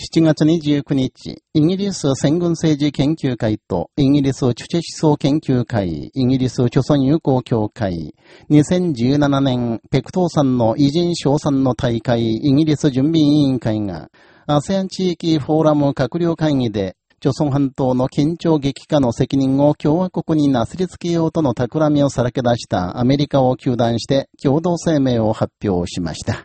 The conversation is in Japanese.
7月29日、イギリス戦軍政治研究会とイギリスチュチ思想研究会、イギリス著存友好協会、2017年ペクトーさんの偉人賞賛の大会イギリス準備委員会が、ASEAN 地域フォーラム閣僚会議で、朝鮮半島の緊張激化の責任を共和国になすりつけようとの企みをさらけ出したアメリカを求断して共同声明を発表しました。